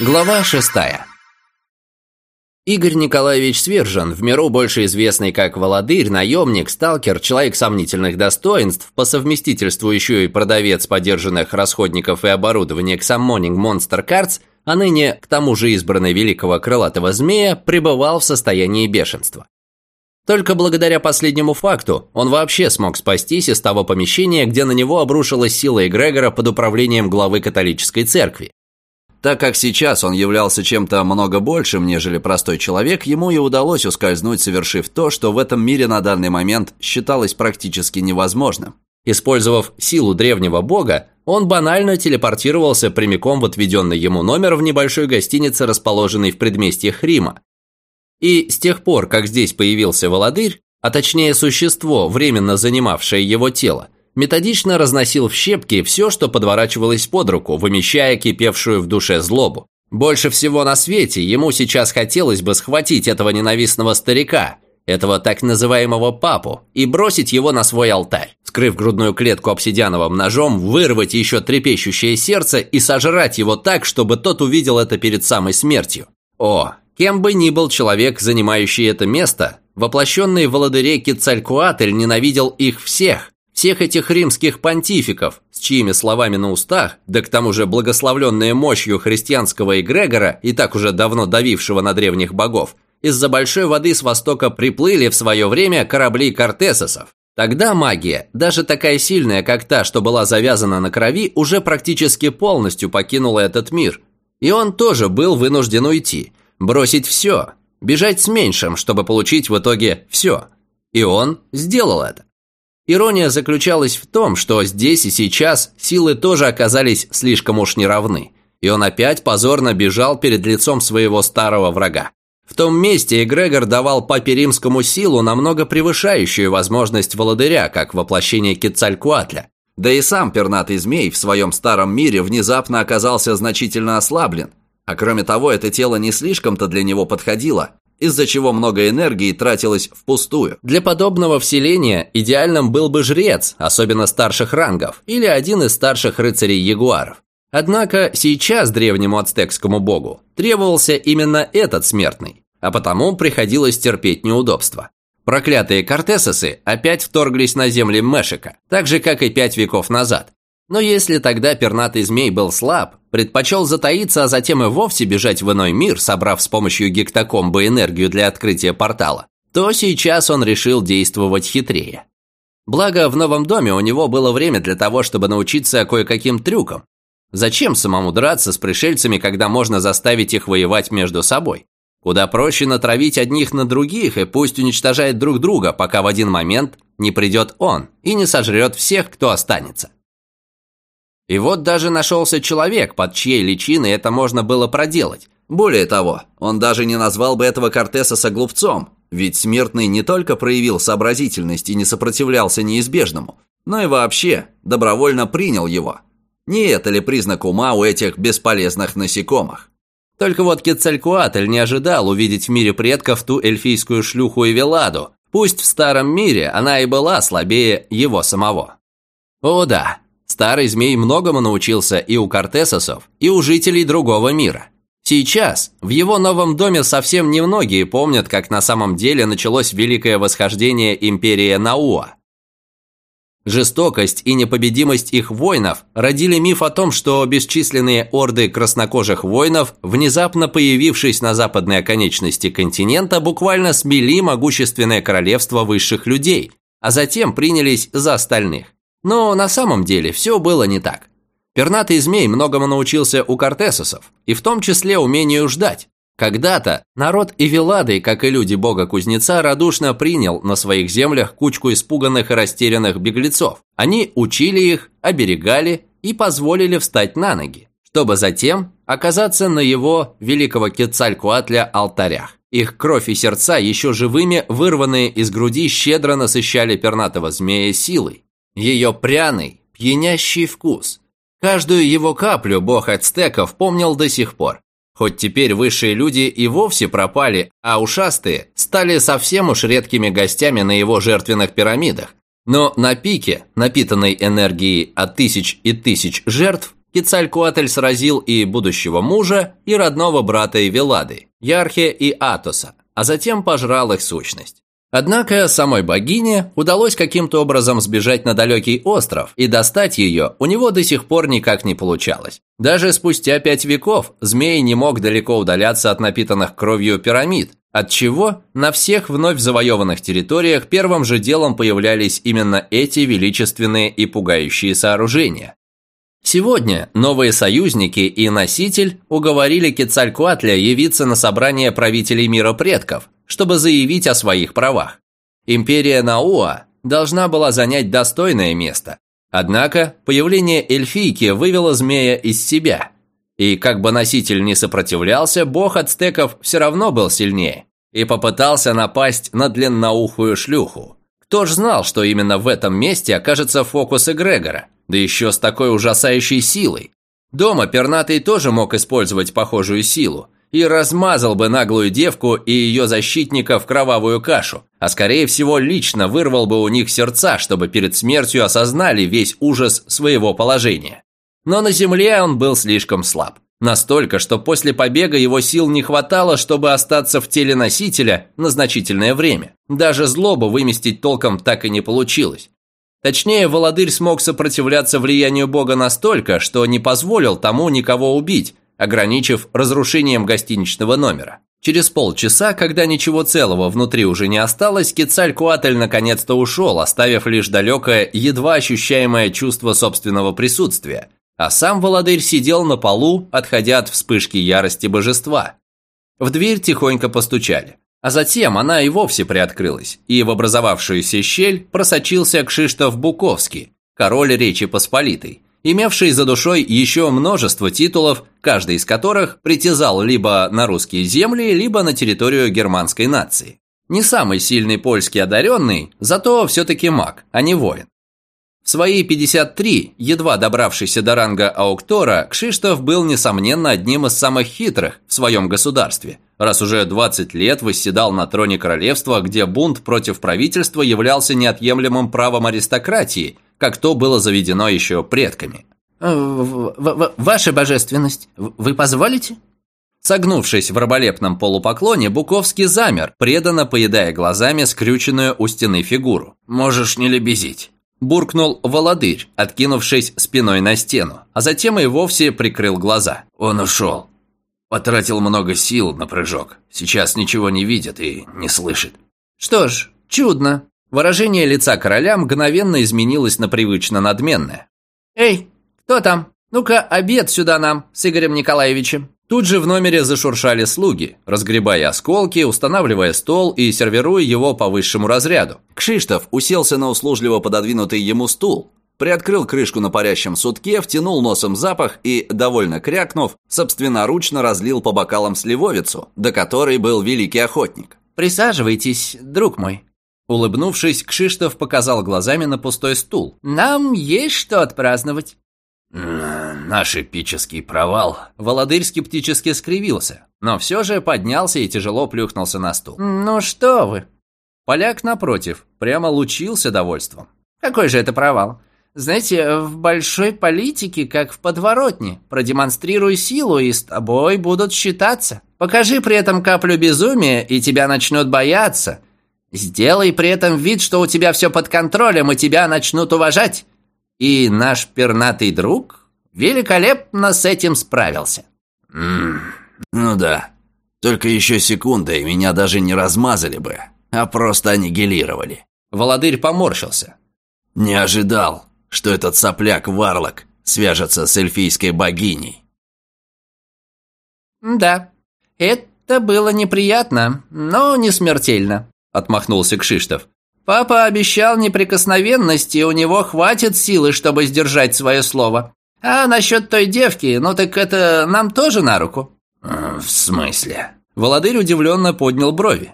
Глава шестая. Игорь Николаевич Свержен, в миру больше известный как Володырь, наемник, сталкер, человек сомнительных достоинств, по совместительству еще и продавец подержанных расходников и оборудования к Summoning Monster Cards, а ныне, к тому же избранный великого крылатого змея, пребывал в состоянии бешенства. Только благодаря последнему факту он вообще смог спастись из того помещения, где на него обрушилась сила эгрегора под управлением главы католической церкви. Так как сейчас он являлся чем-то много большим, нежели простой человек, ему и удалось ускользнуть, совершив то, что в этом мире на данный момент считалось практически невозможным. Использовав силу древнего бога, он банально телепортировался прямиком в отведенный ему номер в небольшой гостинице, расположенной в предместьях Рима. И с тех пор, как здесь появился Володырь, а точнее существо, временно занимавшее его тело, методично разносил в щепки все, что подворачивалось под руку, вымещая кипевшую в душе злобу. Больше всего на свете ему сейчас хотелось бы схватить этого ненавистного старика, этого так называемого папу, и бросить его на свой алтарь, скрыв грудную клетку обсидиановым ножом, вырвать еще трепещущее сердце и сожрать его так, чтобы тот увидел это перед самой смертью. О, кем бы ни был человек, занимающий это место, воплощенный в володыре Кецалькуатль ненавидел их всех, всех этих римских понтификов, с чьими словами на устах, да к тому же благословленные мощью христианского эгрегора и так уже давно давившего на древних богов, из-за большой воды с востока приплыли в свое время корабли кортесосов. Тогда магия, даже такая сильная, как та, что была завязана на крови, уже практически полностью покинула этот мир. И он тоже был вынужден уйти, бросить все, бежать с меньшим, чтобы получить в итоге все. И он сделал это. Ирония заключалась в том, что здесь и сейчас силы тоже оказались слишком уж неравны, и он опять позорно бежал перед лицом своего старого врага. В том месте Эгрегор давал папе римскому силу, намного превышающую возможность володыря, как воплощение Кецалькуатля. Да и сам пернатый змей в своем старом мире внезапно оказался значительно ослаблен. А кроме того, это тело не слишком-то для него подходило, из-за чего много энергии тратилось впустую. Для подобного вселения идеальным был бы жрец, особенно старших рангов, или один из старших рыцарей ягуаров. Однако сейчас древнему ацтекскому богу требовался именно этот смертный, а потому приходилось терпеть неудобства. Проклятые кортесосы опять вторглись на земли Мешика, так же, как и пять веков назад, но если тогда пернатый змей был слаб, предпочел затаиться, а затем и вовсе бежать в иной мир, собрав с помощью гектокомбы энергию для открытия портала, то сейчас он решил действовать хитрее. Благо, в новом доме у него было время для того, чтобы научиться кое-каким трюкам. Зачем самому драться с пришельцами, когда можно заставить их воевать между собой? Куда проще натравить одних на других, и пусть уничтожает друг друга, пока в один момент не придет он и не сожрет всех, кто останется. И вот даже нашелся человек, под чьей личиной это можно было проделать. Более того, он даже не назвал бы этого Кортесоса глупцом, ведь смертный не только проявил сообразительность и не сопротивлялся неизбежному, но и вообще добровольно принял его. Не это ли признак ума у этих бесполезных насекомых? Только вот Кецалькуатль не ожидал увидеть в мире предков ту эльфийскую шлюху Эвеладу, пусть в старом мире она и была слабее его самого. О да, Старый змей многому научился и у кортесосов, и у жителей другого мира. Сейчас в его новом доме совсем немногие помнят, как на самом деле началось великое восхождение империи Науа. Жестокость и непобедимость их воинов родили миф о том, что бесчисленные орды краснокожих воинов, внезапно появившись на западной оконечности континента, буквально смели могущественное королевство высших людей, а затем принялись за остальных. Но на самом деле все было не так. Пернатый змей многому научился у кортесосов, и в том числе умению ждать. Когда-то народ Эвелады, как и люди бога-кузнеца, радушно принял на своих землях кучку испуганных и растерянных беглецов. Они учили их, оберегали и позволили встать на ноги, чтобы затем оказаться на его великого Кецалькуатля алтарях. Их кровь и сердца, еще живыми, вырванные из груди, щедро насыщали пернатого змея силой. Ее пряный, пьянящий вкус. Каждую его каплю бог ацтеков помнил до сих пор. Хоть теперь высшие люди и вовсе пропали, а ушастые стали совсем уж редкими гостями на его жертвенных пирамидах. Но на пике, напитанной энергией от тысяч и тысяч жертв, Кецалькуатль сразил и будущего мужа, и родного брата Эвелады, Ярхе и Атоса, а затем пожрал их сущность. Однако самой богине удалось каким-то образом сбежать на далекий остров, и достать ее у него до сих пор никак не получалось. Даже спустя пять веков змей не мог далеко удаляться от напитанных кровью пирамид, отчего на всех вновь завоеванных территориях первым же делом появлялись именно эти величественные и пугающие сооружения. Сегодня новые союзники и носитель уговорили Кецалькуатля явиться на собрание правителей мира предков, чтобы заявить о своих правах. Империя Науа должна была занять достойное место. Однако появление эльфийки вывело змея из себя. И как бы носитель не сопротивлялся, бог ацтеков все равно был сильнее и попытался напасть на длинноухую шлюху. Кто ж знал, что именно в этом месте окажется фокус эгрегора, да еще с такой ужасающей силой. Дома пернатый тоже мог использовать похожую силу, и размазал бы наглую девку и ее защитника в кровавую кашу, а скорее всего лично вырвал бы у них сердца, чтобы перед смертью осознали весь ужас своего положения. Но на земле он был слишком слаб. Настолько, что после побега его сил не хватало, чтобы остаться в теле носителя на значительное время. Даже злобу выместить толком так и не получилось. Точнее, Володырь смог сопротивляться влиянию Бога настолько, что не позволил тому никого убить, ограничив разрушением гостиничного номера. Через полчаса, когда ничего целого внутри уже не осталось, Кецалькуатль наконец-то ушел, оставив лишь далекое, едва ощущаемое чувство собственного присутствия. А сам Володырь сидел на полу, отходя от вспышки ярости божества. В дверь тихонько постучали. А затем она и вовсе приоткрылась, и в образовавшуюся щель просочился Кшиштоф Буковский, король Речи Посполитой, имевший за душой еще множество титулов, каждый из которых притязал либо на русские земли, либо на территорию германской нации. Не самый сильный польский одаренный, зато все-таки маг, а не воин. В свои 53, едва добравшийся до ранга Ауктора, Кшиштов был, несомненно, одним из самых хитрых в своем государстве, раз уже 20 лет восседал на троне королевства, где бунт против правительства являлся неотъемлемым правом аристократии, как то было заведено еще предками. Э, «Ваша божественность, вы позволите?» Согнувшись в раболепном полупоклоне, Буковский замер, преданно поедая глазами скрюченную у стены фигуру. «Можешь не лебезить», – буркнул Володырь, откинувшись спиной на стену, а затем и вовсе прикрыл глаза. «Он ушел. Потратил много сил на прыжок. Сейчас ничего не видит и не слышит». «Что ж, чудно», Выражение лица короля мгновенно изменилось на привычно надменное. «Эй, кто там? Ну-ка, обед сюда нам с Игорем Николаевичем». Тут же в номере зашуршали слуги, разгребая осколки, устанавливая стол и сервируя его по высшему разряду. Кшиштов уселся на услужливо пододвинутый ему стул, приоткрыл крышку на парящем сутке, втянул носом запах и, довольно крякнув, собственноручно разлил по бокалам сливовицу, до которой был великий охотник. «Присаживайтесь, друг мой», Улыбнувшись, Кшиштов показал глазами на пустой стул. «Нам есть что отпраздновать». «Наш эпический провал». Володырь скептически скривился, но все же поднялся и тяжело плюхнулся на стул. «Ну что вы». Поляк, напротив, прямо лучился довольством. «Какой же это провал? Знаете, в большой политике, как в подворотне, продемонстрируй силу, и с тобой будут считаться. Покажи при этом каплю безумия, и тебя начнут бояться». Сделай при этом вид, что у тебя все под контролем, и тебя начнут уважать. И наш пернатый друг великолепно с этим справился. Mm, ну да. Только еще секунда, и меня даже не размазали бы, а просто аннигилировали. Володырь поморщился. Не ожидал, что этот сопляк-варлок свяжется с эльфийской богиней. Да, это было неприятно, но не смертельно отмахнулся Кшиштов. «Папа обещал неприкосновенность, и у него хватит силы, чтобы сдержать свое слово. А насчет той девки, ну так это нам тоже на руку». «В смысле?» Володырь удивленно поднял брови.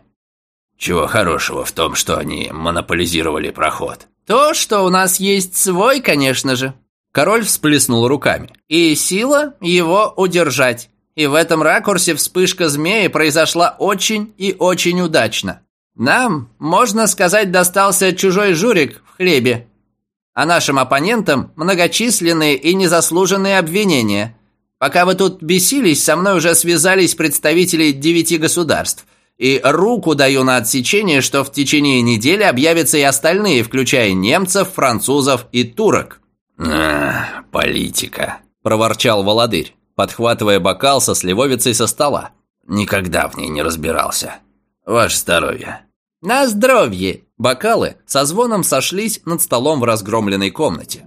«Чего хорошего в том, что они монополизировали проход?» «То, что у нас есть свой, конечно же». Король всплеснул руками. «И сила его удержать. И в этом ракурсе вспышка змеи произошла очень и очень удачно. Нам, можно сказать, достался чужой журик в хлебе. а нашим оппонентам многочисленные и незаслуженные обвинения. Пока вы тут бесились, со мной уже связались представители девяти государств. И руку даю на отсечение, что в течение недели объявятся и остальные, включая немцев, французов и турок». «А, политика», – проворчал Володырь, подхватывая бокал со сливовицей со стола. «Никогда в ней не разбирался. Ваше здоровье». «На здоровье!» Бокалы со звоном сошлись над столом в разгромленной комнате.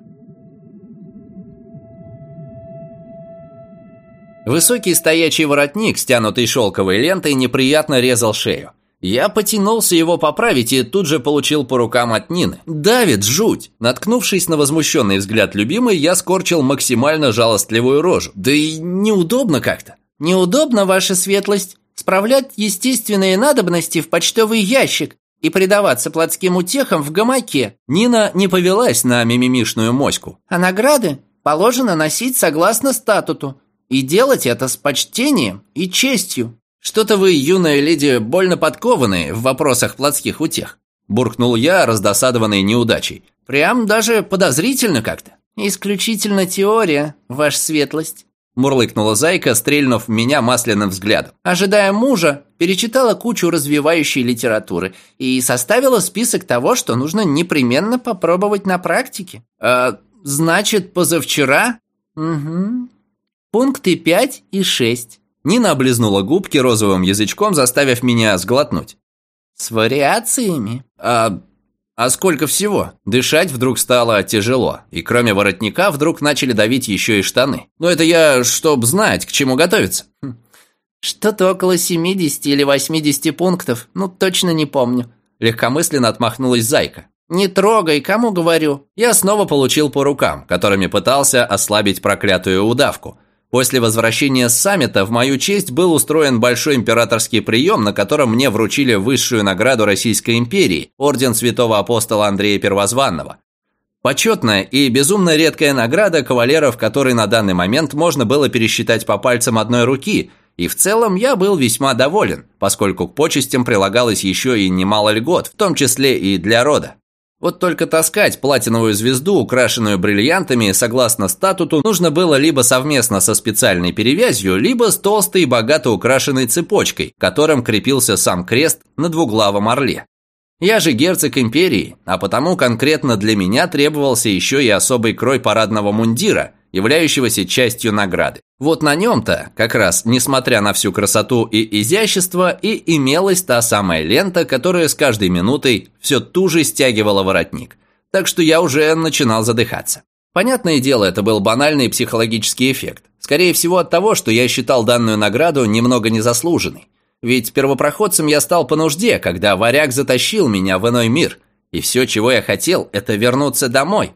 Высокий стоячий воротник, стянутый шелковой лентой, неприятно резал шею. Я потянулся его поправить и тут же получил по рукам от Нины. Давид, жуть! Наткнувшись на возмущенный взгляд любимой, я скорчил максимально жалостливую рожу. Да и неудобно как-то. «Неудобно, ваша светлость, справлять естественные надобности в почтовый ящик, и предаваться плотским утехам в гамаке. Нина не повелась на мимимишную моську. А награды положено носить согласно статуту. И делать это с почтением и честью. Что-то вы, юная леди, больно подкованные в вопросах плотских утех. Буркнул я, раздосадованный неудачей. Прям даже подозрительно как-то. Исключительно теория, ваша светлость. Мурлыкнула зайка, стрельнув меня масляным взглядом. Ожидая мужа, перечитала кучу развивающей литературы и составила список того, что нужно непременно попробовать на практике. А, значит, позавчера? Угу. Пункты 5 и 6. Нина облизнула губки розовым язычком, заставив меня сглотнуть. С вариациями? А а сколько всего? Дышать вдруг стало тяжело, и кроме воротника вдруг начали давить еще и штаны. Но это я, чтоб знать, к чему готовиться. Хм. Что-то около 70 или 80 пунктов, ну точно не помню. Легкомысленно отмахнулась Зайка. «Не трогай, кому говорю?» Я снова получил по рукам, которыми пытался ослабить проклятую удавку. После возвращения с саммита в мою честь был устроен большой императорский прием, на котором мне вручили высшую награду Российской империи – орден святого апостола Андрея Первозванного. Почетная и безумно редкая награда кавалеров, который на данный момент можно было пересчитать по пальцам одной руки, и в целом я был весьма доволен, поскольку к почестям прилагалось еще и немало льгот, в том числе и для рода. Вот только таскать платиновую звезду, украшенную бриллиантами, согласно статуту, нужно было либо совместно со специальной перевязью, либо с толстой и богато украшенной цепочкой, которым крепился сам крест на двуглавом орле. Я же герцог империи, а потому конкретно для меня требовался еще и особый крой парадного мундира – являющегося частью награды. Вот на нем-то, как раз, несмотря на всю красоту и изящество, и имелась та самая лента, которая с каждой минутой все туже стягивала воротник. Так что я уже начинал задыхаться. Понятное дело, это был банальный психологический эффект. Скорее всего от того, что я считал данную награду немного незаслуженной. Ведь первопроходцем я стал по нужде, когда варяг затащил меня в иной мир. И все, чего я хотел, это вернуться домой,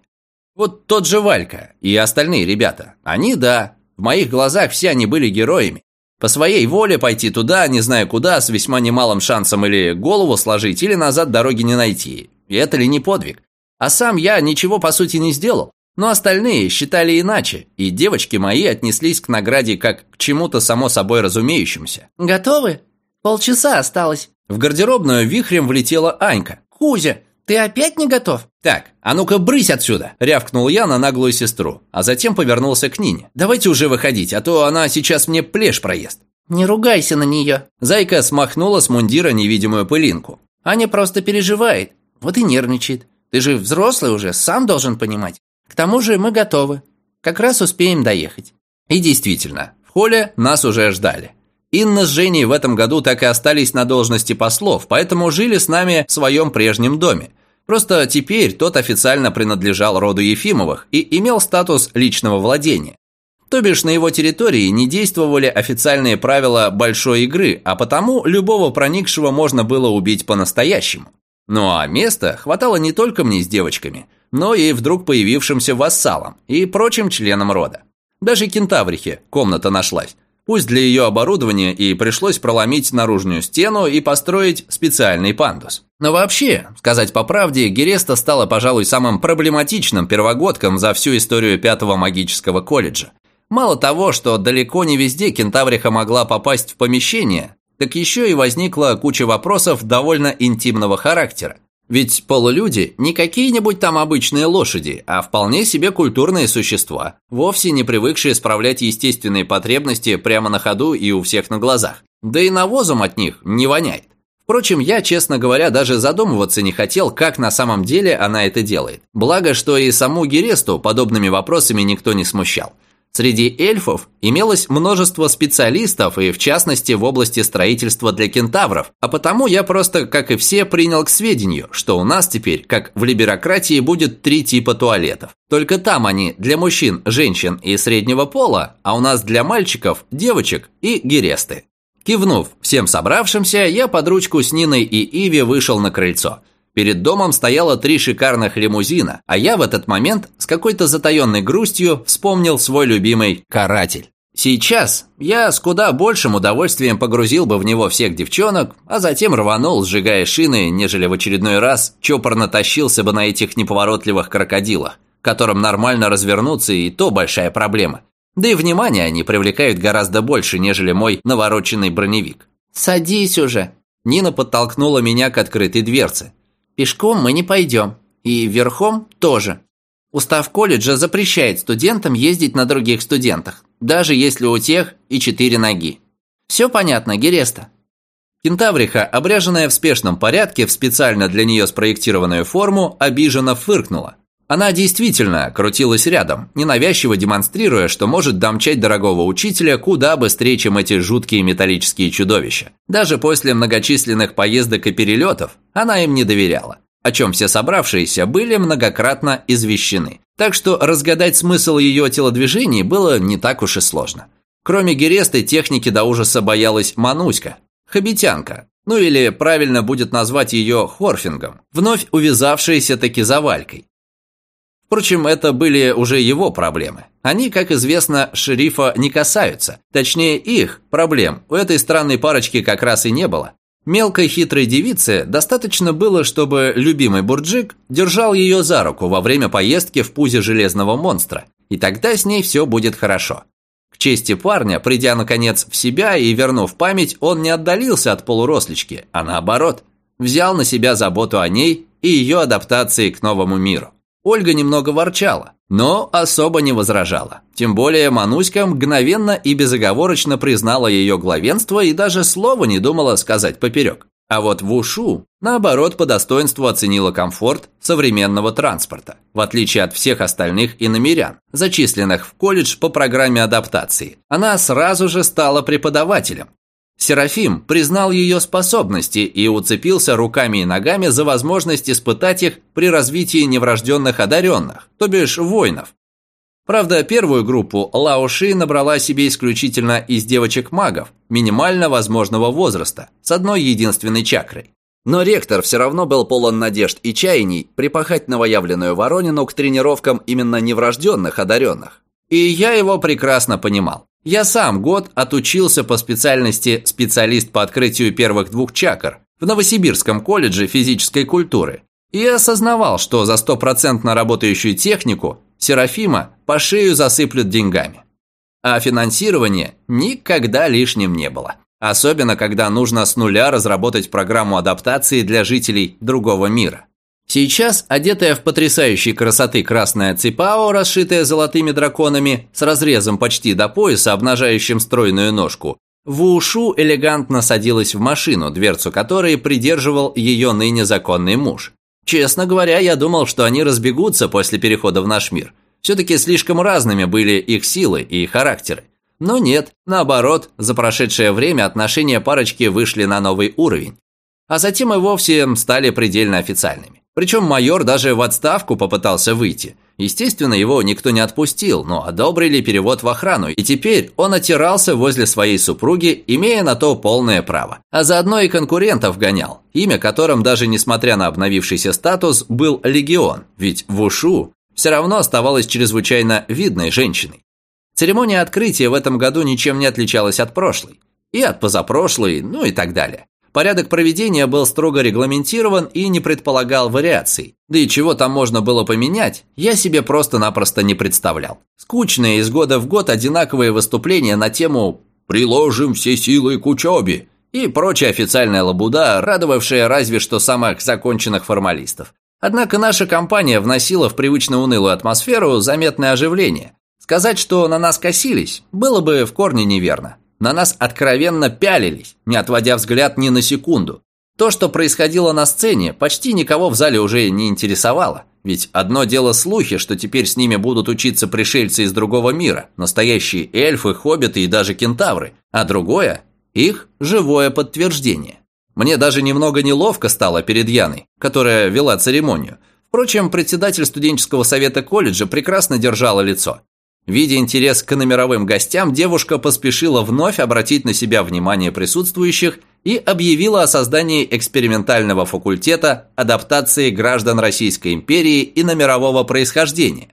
вот тот же Валька и остальные ребята. Они, да, в моих глазах все они были героями. По своей воле пойти туда, не знаю куда, с весьма немалым шансом или голову сложить, или назад дороги не найти. И это ли не подвиг? А сам я ничего по сути не сделал. Но остальные считали иначе, и девочки мои отнеслись к награде как к чему-то само собой разумеющемуся. «Готовы? Полчаса осталось». В гардеробную вихрем влетела Анька. «Кузя, ты опять не готов?» «Так, а ну-ка брысь отсюда!» – рявкнул я на наглую сестру, а затем повернулся к Нине. «Давайте уже выходить, а то она сейчас мне плешь проест». «Не ругайся на нее!» Зайка смахнула с мундира невидимую пылинку. «Аня просто переживает, вот и нервничает. Ты же взрослый уже, сам должен понимать. К тому же мы готовы. Как раз успеем доехать». И действительно, в холле нас уже ждали. Инна с Женей в этом году так и остались на должности послов, поэтому жили с нами в своем прежнем доме. Просто теперь тот официально принадлежал роду Ефимовых и имел статус личного владения. То бишь на его территории не действовали официальные правила большой игры, а потому любого проникшего можно было убить по-настоящему. Ну а места хватало не только мне с девочками, но и вдруг появившимся вассалам и прочим членам рода. Даже кентаврихе комната нашлась, Пусть для ее оборудования и пришлось проломить наружную стену и построить специальный пандус. Но вообще, сказать по правде, Гереста стала, пожалуй, самым проблематичным первогодком за всю историю пятого магического колледжа. Мало того, что далеко не везде кентавриха могла попасть в помещение, так еще и возникла куча вопросов довольно интимного характера. Ведь полулюди не какие-нибудь там обычные лошади, а вполне себе культурные существа, вовсе не привыкшие справлять естественные потребности прямо на ходу и у всех на глазах. Да и навозом от них не воняет. Впрочем, я, честно говоря, даже задумываться не хотел, как на самом деле она это делает. Благо, что и саму Гересту подобными вопросами никто не смущал. Среди эльфов имелось множество специалистов, и в частности в области строительства для кентавров, а потому я просто, как и все, принял к сведению, что у нас теперь, как в либерократии, будет три типа туалетов. Только там они для мужчин, женщин и среднего пола, а у нас для мальчиков, девочек и гересты. Кивнув всем собравшимся, я под ручку с Ниной и Иви вышел на крыльцо – Перед домом стояло три шикарных лимузина, а я в этот момент с какой-то затаенной грустью вспомнил свой любимый «каратель». Сейчас я с куда большим удовольствием погрузил бы в него всех девчонок, а затем рванул, сжигая шины, нежели в очередной раз чопорно тащился бы на этих неповоротливых крокодилах, которым нормально развернуться и то большая проблема. Да и внимание они привлекают гораздо больше, нежели мой навороченный броневик. «Садись уже!» Нина подтолкнула меня к открытой дверце. Пешком мы не пойдем. И верхом тоже. Устав колледжа запрещает студентам ездить на других студентах, даже если у тех и четыре ноги. Все понятно, Гереста?» Кентавриха, обряженная в спешном порядке в специально для нее спроектированную форму, обиженно фыркнула. Она действительно крутилась рядом, ненавязчиво демонстрируя, что может домчать дорогого учителя куда быстрее, чем эти жуткие металлические чудовища. Даже после многочисленных поездок и перелетов она им не доверяла, о чем все собравшиеся были многократно извещены. Так что разгадать смысл ее телодвижений было не так уж и сложно. Кроме Гересты, техники до ужаса боялась Мануська, хабитянка, ну или правильно будет назвать ее хорфингом, вновь увязавшаяся таки за Валькой. Впрочем, это были уже его проблемы. Они, как известно, шерифа не касаются. Точнее, их проблем у этой странной парочки как раз и не было. Мелкой хитрой девице достаточно было, чтобы любимый Бурджик держал ее за руку во время поездки в пузе железного монстра, и тогда с ней все будет хорошо. К чести парня, придя наконец в себя и вернув память, он не отдалился от полурослички, а наоборот, взял на себя заботу о ней и ее адаптации к новому миру. Ольга немного ворчала, но особо не возражала. Тем более Мануська мгновенно и безоговорочно признала ее главенство и даже слова не думала сказать поперек. А вот в Ушу, наоборот, по достоинству оценила комфорт современного транспорта, в отличие от всех остальных иномерян, зачисленных в колледж по программе адаптации. Она сразу же стала преподавателем, Серафим признал ее способности и уцепился руками и ногами за возможность испытать их при развитии неврожденных одаренных, то бишь воинов. Правда, первую группу Лауши набрала себе исключительно из девочек-магов, минимально возможного возраста, с одной единственной чакрой. Но ректор все равно был полон надежд и чаяний припахать новоявленную Воронину к тренировкам именно неврожденных одаренных. И я его прекрасно понимал. Я сам год отучился по специальности специалист по открытию первых двух чакр в Новосибирском колледже физической культуры и осознавал, что за стопроцентно работающую технику Серафима по шею засыплют деньгами. А финансирование никогда лишним не было. Особенно, когда нужно с нуля разработать программу адаптации для жителей другого мира. Сейчас, одетая в потрясающей красоты красная ципао, расшитая золотыми драконами, с разрезом почти до пояса, обнажающим стройную ножку, Вушу элегантно садилась в машину, дверцу которой придерживал ее ныне законный муж. Честно говоря, я думал, что они разбегутся после перехода в наш мир. Все-таки слишком разными были их силы и характеры. Но нет, наоборот, за прошедшее время отношения парочки вышли на новый уровень. А затем и вовсе стали предельно официальными. Причем майор даже в отставку попытался выйти. Естественно, его никто не отпустил, но одобрили перевод в охрану, и теперь он отирался возле своей супруги, имея на то полное право. А заодно и конкурентов гонял, имя которым даже несмотря на обновившийся статус был Легион, ведь в Ушу все равно оставалась чрезвычайно видной женщиной. Церемония открытия в этом году ничем не отличалась от прошлой. И от позапрошлой, ну и так далее. Порядок проведения был строго регламентирован и не предполагал вариаций. Да и чего там можно было поменять, я себе просто-напросто не представлял. Скучные из года в год одинаковые выступления на тему «Приложим все силы к учебе» и прочая официальная лабуда, радовавшая разве что самых законченных формалистов. Однако наша компания вносила в привычно унылую атмосферу заметное оживление. Сказать, что на нас косились, было бы в корне неверно. На нас откровенно пялились, не отводя взгляд ни на секунду. То, что происходило на сцене, почти никого в зале уже не интересовало. Ведь одно дело слухи, что теперь с ними будут учиться пришельцы из другого мира, настоящие эльфы, хоббиты и даже кентавры, а другое – их живое подтверждение. Мне даже немного неловко стало перед Яной, которая вела церемонию. Впрочем, председатель студенческого совета колледжа прекрасно держала лицо. Видя интерес к номеровым гостям, девушка поспешила вновь обратить на себя внимание присутствующих и объявила о создании экспериментального факультета адаптации граждан Российской империи и номерового происхождения.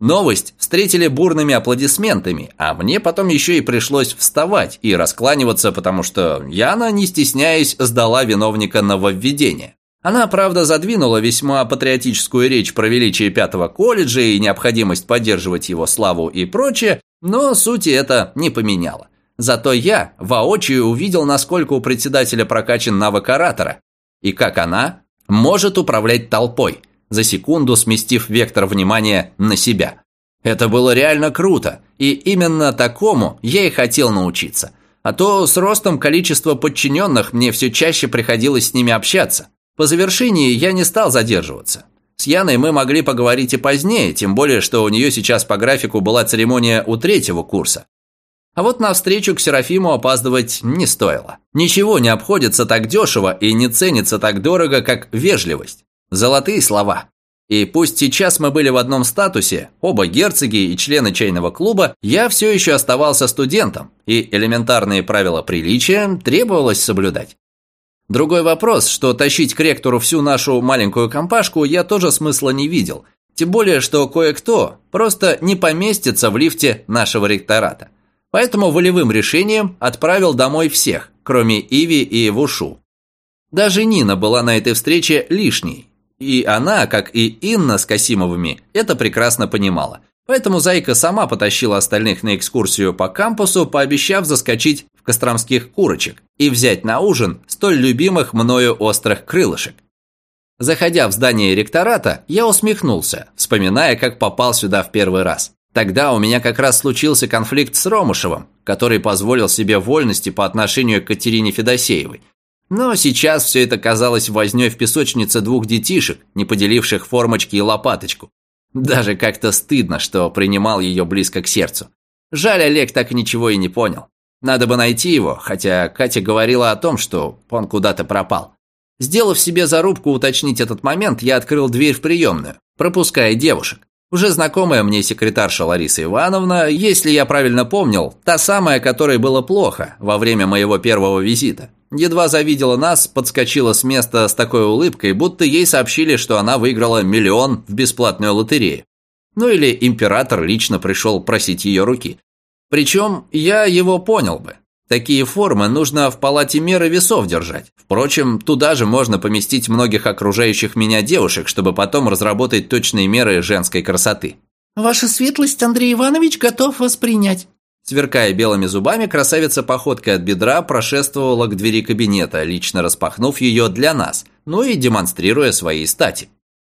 Новость встретили бурными аплодисментами, а мне потом еще и пришлось вставать и раскланиваться, потому что Яна, не стесняясь, сдала виновника нововведения. Она, правда, задвинула весьма патриотическую речь про величие пятого колледжа и необходимость поддерживать его славу и прочее, но сути это не поменяло. Зато я воочию увидел, насколько у председателя прокачан навык оратора, и как она может управлять толпой, за секунду сместив вектор внимания на себя. Это было реально круто, и именно такому я и хотел научиться. А то с ростом количества подчиненных мне все чаще приходилось с ними общаться. По завершении я не стал задерживаться. С Яной мы могли поговорить и позднее, тем более, что у нее сейчас по графику была церемония у третьего курса. А вот на встречу к Серафиму опаздывать не стоило. Ничего не обходится так дешево и не ценится так дорого, как вежливость. Золотые слова. И пусть сейчас мы были в одном статусе, оба герцоги и члены чайного клуба, я все еще оставался студентом, и элементарные правила приличия требовалось соблюдать. Другой вопрос, что тащить к ректору всю нашу маленькую компашку я тоже смысла не видел. Тем более, что кое-кто просто не поместится в лифте нашего ректората. Поэтому волевым решением отправил домой всех, кроме Иви и Вушу. Даже Нина была на этой встрече лишней. И она, как и Инна с Касимовыми, это прекрасно понимала. Поэтому Зайка сама потащила остальных на экскурсию по кампусу, пообещав заскочить костромских курочек и взять на ужин столь любимых мною острых крылышек. Заходя в здание ректората, я усмехнулся, вспоминая, как попал сюда в первый раз. Тогда у меня как раз случился конфликт с Ромушевым, который позволил себе вольности по отношению к Катерине Федосеевой. Но сейчас все это казалось вознёй в песочнице двух детишек, не поделивших формочки и лопаточку. Даже как-то стыдно, что принимал ее близко к сердцу. Жаль, Олег так ничего и не понял. Надо бы найти его, хотя Катя говорила о том, что он куда-то пропал. Сделав себе зарубку уточнить этот момент, я открыл дверь в приемную, пропуская девушек. Уже знакомая мне секретарша Лариса Ивановна, если я правильно помнил, та самая, которой было плохо во время моего первого визита. Едва завидела нас, подскочила с места с такой улыбкой, будто ей сообщили, что она выиграла миллион в бесплатную лотерею. Ну или император лично пришел просить ее руки. Причем я его понял бы. Такие формы нужно в палате меры весов держать. Впрочем, туда же можно поместить многих окружающих меня девушек, чтобы потом разработать точные меры женской красоты. «Ваша светлость, Андрей Иванович, готов воспринять». Сверкая белыми зубами, красавица походкой от бедра прошествовала к двери кабинета, лично распахнув ее для нас, ну и демонстрируя свои стати.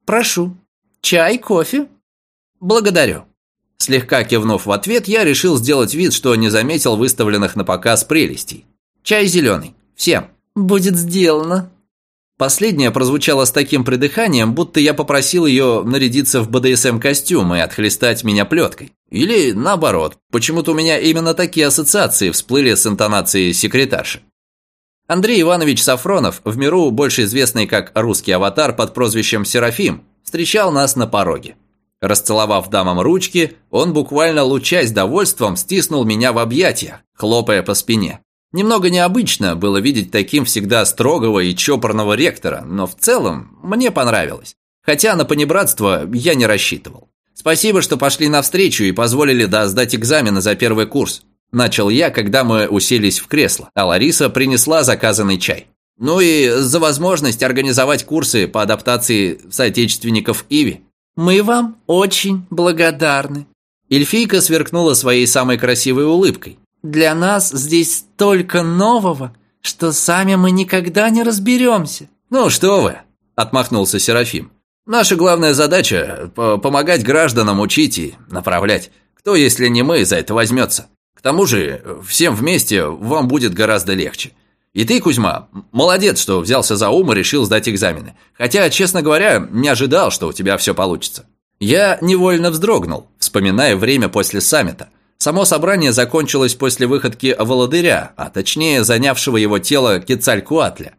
«Прошу. Чай, кофе?» «Благодарю». Слегка кивнув в ответ, я решил сделать вид, что не заметил выставленных на показ прелестей. Чай зеленый. Всем. «Будет сделано». Последнее прозвучало с таким придыханием, будто я попросил ее нарядиться в БДСМ-костюм и отхлестать меня плеткой. Или наоборот, почему-то у меня именно такие ассоциации всплыли с интонацией секретарши. Андрей Иванович Сафронов, в миру больше известный как русский аватар под прозвищем Серафим, встречал нас на пороге. Расцеловав дамам ручки, он буквально лучась довольством стиснул меня в объятия, хлопая по спине. Немного необычно было видеть таким всегда строгого и чопорного ректора, но в целом мне понравилось. Хотя на понебратство я не рассчитывал. Спасибо, что пошли навстречу и позволили да сдать экзамены за первый курс. Начал я, когда мы уселись в кресло, а Лариса принесла заказанный чай. Ну и за возможность организовать курсы по адаптации соотечественников Иви. Мы вам очень благодарны». Эльфийка сверкнула своей самой красивой улыбкой. «Для нас здесь столько нового, что сами мы никогда не разберемся». «Ну что вы!» – отмахнулся Серафим. «Наша главная задача – помогать гражданам учить и направлять. Кто, если не мы, за это возьмется? К тому же, всем вместе вам будет гораздо легче. И ты, Кузьма, молодец, что взялся за ум и решил сдать экзамены. Хотя, честно говоря, не ожидал, что у тебя все получится. Я невольно вздрогнул, вспоминая время после саммита. Само собрание закончилось после выходки Володыря, а точнее занявшего его тело Кецалькуатля.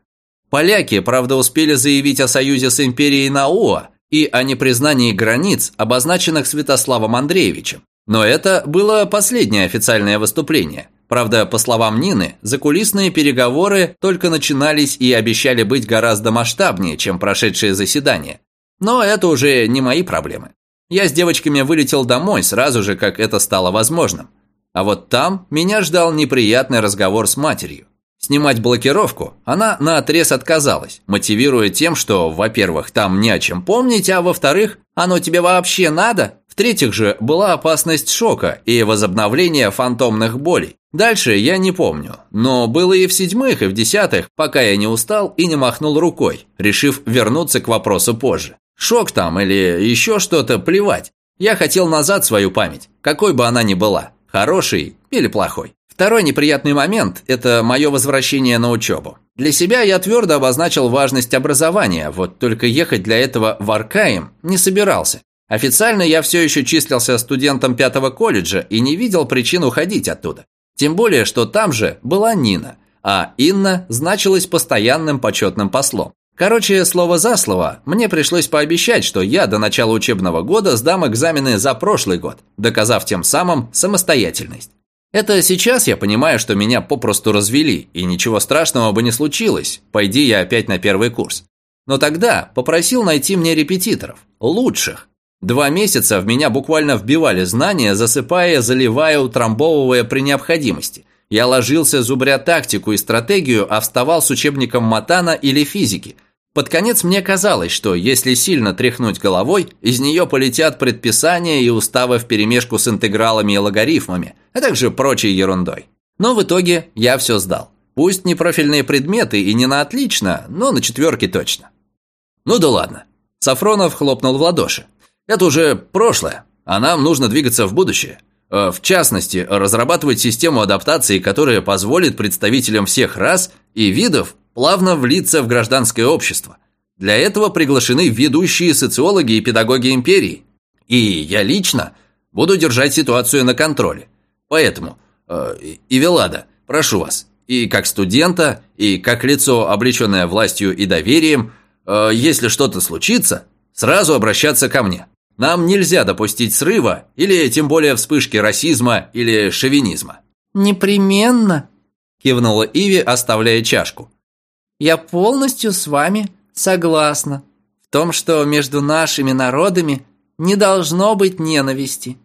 Поляки, правда, успели заявить о союзе с империей Науа и о непризнании границ, обозначенных Святославом Андреевичем. Но это было последнее официальное выступление – Правда, по словам Нины, закулисные переговоры только начинались и обещали быть гораздо масштабнее, чем прошедшее заседание. Но это уже не мои проблемы. Я с девочками вылетел домой сразу же, как это стало возможным. А вот там меня ждал неприятный разговор с матерью. Снимать блокировку она наотрез отказалась, мотивируя тем, что, во-первых, там не о чем помнить, а во-вторых, оно тебе вообще надо? В-третьих же, была опасность шока и возобновления фантомных болей. Дальше я не помню, но было и в седьмых, и в десятых, пока я не устал и не махнул рукой, решив вернуться к вопросу позже. Шок там или еще что-то, плевать. Я хотел назад свою память, какой бы она ни была, хорошей или плохой. Второй неприятный момент – это мое возвращение на учебу. Для себя я твердо обозначил важность образования, вот только ехать для этого в Аркаим не собирался. Официально я все еще числился студентом пятого колледжа и не видел причин уходить оттуда. Тем более, что там же была Нина, а Инна значилась постоянным почетным послом. Короче, слово за слово, мне пришлось пообещать, что я до начала учебного года сдам экзамены за прошлый год, доказав тем самым самостоятельность. Это сейчас я понимаю, что меня попросту развели, и ничего страшного бы не случилось, пойди я опять на первый курс. Но тогда попросил найти мне репетиторов, лучших, Два месяца в меня буквально вбивали знания, засыпая, заливая, утрамбовывая при необходимости. Я ложился, зубря тактику и стратегию, а вставал с учебником матана или физики. Под конец мне казалось, что если сильно тряхнуть головой, из нее полетят предписания и уставы вперемешку с интегралами и логарифмами, а также прочей ерундой. Но в итоге я все сдал. Пусть не профильные предметы и не на отлично, но на четверке точно. Ну да ладно. Сафронов хлопнул в ладоши. Это уже прошлое, а нам нужно двигаться в будущее. Э, в частности, разрабатывать систему адаптации, которая позволит представителям всех рас и видов плавно влиться в гражданское общество. Для этого приглашены ведущие социологи и педагоги империи. И я лично буду держать ситуацию на контроле. Поэтому, э, Ивелада, прошу вас, и как студента, и как лицо, облеченное властью и доверием, э, если что-то случится, сразу обращаться ко мне. Нам нельзя допустить срыва или тем более вспышки расизма или шовинизма». «Непременно», – кивнула Иви, оставляя чашку. «Я полностью с вами согласна в том, что между нашими народами не должно быть ненависти.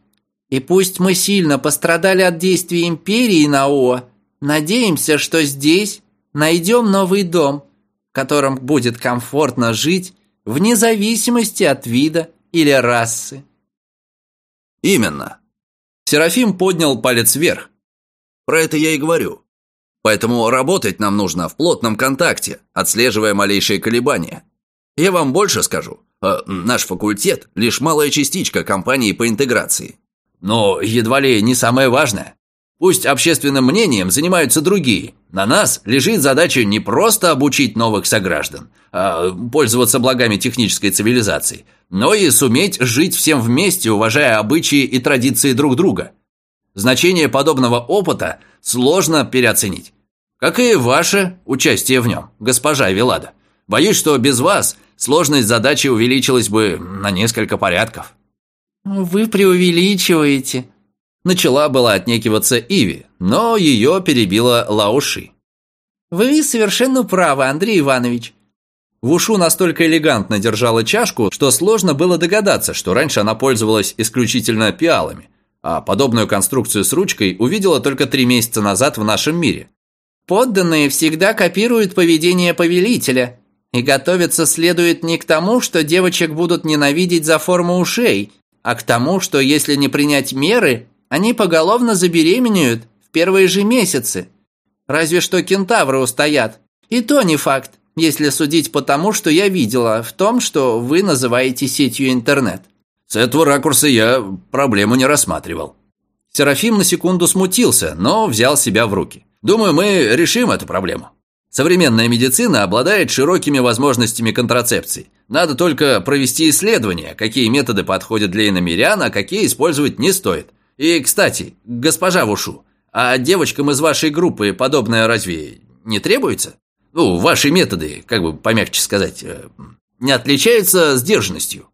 И пусть мы сильно пострадали от действий империи Наоа, надеемся, что здесь найдем новый дом, в котором будет комфортно жить вне зависимости от вида или расы. Именно. Серафим поднял палец вверх. Про это я и говорю. Поэтому работать нам нужно в плотном контакте, отслеживая малейшие колебания. Я вам больше скажу. Э, наш факультет – лишь малая частичка компании по интеграции. Но едва ли не самое важное. Пусть общественным мнением занимаются другие. На нас лежит задача не просто обучить новых сограждан, а пользоваться благами технической цивилизации, но и суметь жить всем вместе, уважая обычаи и традиции друг друга. Значение подобного опыта сложно переоценить. Как и ваше участие в нем, госпожа Вилада. Боюсь, что без вас сложность задачи увеличилась бы на несколько порядков. «Вы преувеличиваете», Начала была отнекиваться Иви, но ее перебила Лауши. «Вы совершенно правы, Андрей Иванович». Вушу настолько элегантно держала чашку, что сложно было догадаться, что раньше она пользовалась исключительно пиалами, а подобную конструкцию с ручкой увидела только три месяца назад в нашем мире. «Подданные всегда копируют поведение повелителя, и готовиться следует не к тому, что девочек будут ненавидеть за форму ушей, а к тому, что если не принять меры, они поголовно забеременеют в первые же месяцы. Разве что кентавры устоят. И то не факт, если судить по тому, что я видела в том, что вы называете сетью интернет. С этого ракурса я проблему не рассматривал. Серафим на секунду смутился, но взял себя в руки. Думаю, мы решим эту проблему. Современная медицина обладает широкими возможностями контрацепции. Надо только провести исследование, какие методы подходят для иномерян, а какие использовать не стоит. И, кстати, госпожа Вушу, а девочкам из вашей группы подобное разве не требуется? Ну, ваши методы, как бы помягче сказать, э, не отличаются сдержанностью.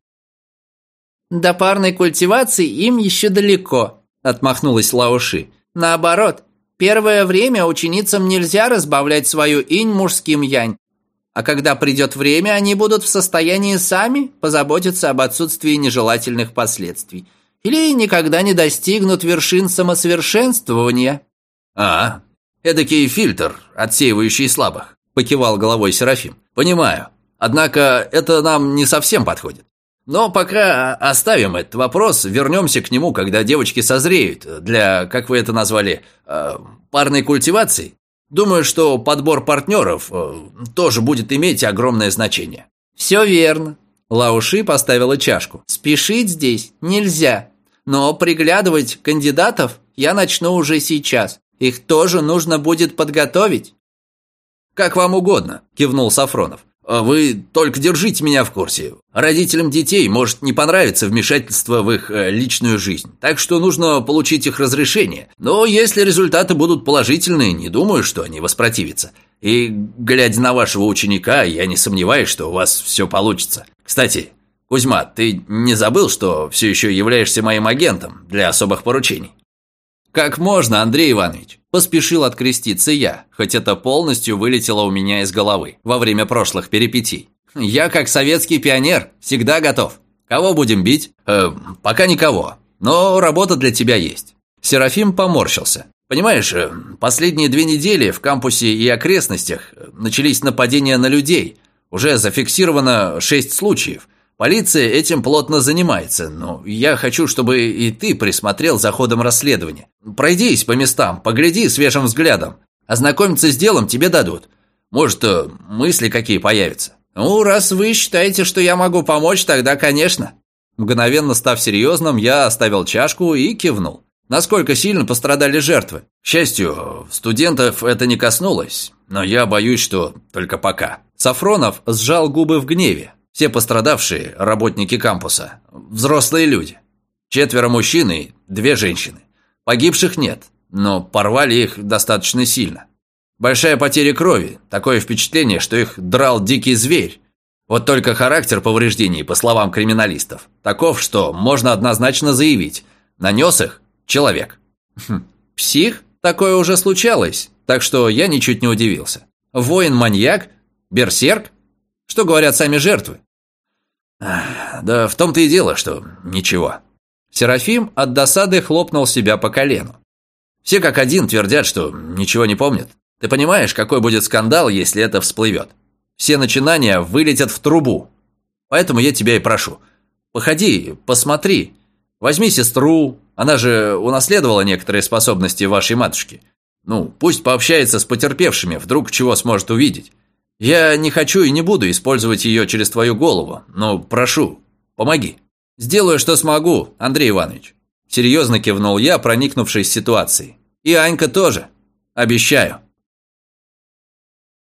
До парной культивации им еще далеко, отмахнулась Лауши. Наоборот, Первое время ученицам нельзя разбавлять свою инь мужским янь, а когда придет время, они будут в состоянии сами позаботиться об отсутствии нежелательных последствий или никогда не достигнут вершин самосовершенствования. «А, эдакий фильтр, отсеивающий слабых», – покивал головой Серафим. «Понимаю. Однако это нам не совсем подходит. Но пока оставим этот вопрос, вернемся к нему, когда девочки созреют для, как вы это назвали, э, парной культивации. Думаю, что подбор партнеров э, тоже будет иметь огромное значение. Все верно. Лауши поставила чашку. Спешить здесь нельзя. Но приглядывать кандидатов я начну уже сейчас. Их тоже нужно будет подготовить. «Как вам угодно», – кивнул Сафронов. А вы только держите меня в курсе. Родителям детей может не понравиться вмешательство в их э, личную жизнь, так что нужно получить их разрешение. Но если результаты будут положительные, не думаю, что они воспротивятся. И, глядя на вашего ученика, я не сомневаюсь, что у вас все получится. Кстати, Кузьма, ты не забыл, что все еще являешься моим агентом для особых поручений? «Как можно, Андрей Иванович?» Поспешил откреститься я, хоть это полностью вылетело у меня из головы во время прошлых перипетий. «Я, как советский пионер, всегда готов. Кого будем бить?» э, «Пока никого, но работа для тебя есть». Серафим поморщился. «Понимаешь, э, последние две недели в кампусе и окрестностях начались нападения на людей. Уже зафиксировано шесть случаев». Полиция этим плотно занимается, но я хочу, чтобы и ты присмотрел за ходом расследования. Пройдись по местам, погляди свежим взглядом. Ознакомиться с делом тебе дадут. Может, э, мысли какие появятся. Ну, раз вы считаете, что я могу помочь, тогда, конечно. Мгновенно став серьезным, я оставил чашку и кивнул. Насколько сильно пострадали жертвы? К счастью, студентов это не коснулось, но я боюсь, что только пока. Сафронов сжал губы в гневе. Все пострадавшие – работники кампуса, взрослые люди. Четверо мужчин и две женщины. Погибших нет, но порвали их достаточно сильно. Большая потеря крови, такое впечатление, что их драл дикий зверь. Вот только характер повреждений, по словам криминалистов, таков, что можно однозначно заявить – нанес их человек. Хм, псих? Такое уже случалось, так что я ничуть не удивился. Воин-маньяк? Берсерк? Что говорят сами жертвы? Да в том-то и дело, что ничего. Серафим от досады хлопнул себя по колену. Все как один твердят, что ничего не помнят. Ты понимаешь, какой будет скандал, если это всплывет? Все начинания вылетят в трубу. Поэтому я тебя и прошу. Походи, посмотри. Возьми сестру, она же унаследовала некоторые способности вашей матушки. Ну, пусть пообщается с потерпевшими, вдруг чего сможет увидеть. Я не хочу и не буду использовать ее через твою голову, но прошу, помоги. Сделаю, что смогу, Андрей Иванович. Серьезно кивнул я, проникнувшись ситуацией. И Анька тоже. Обещаю.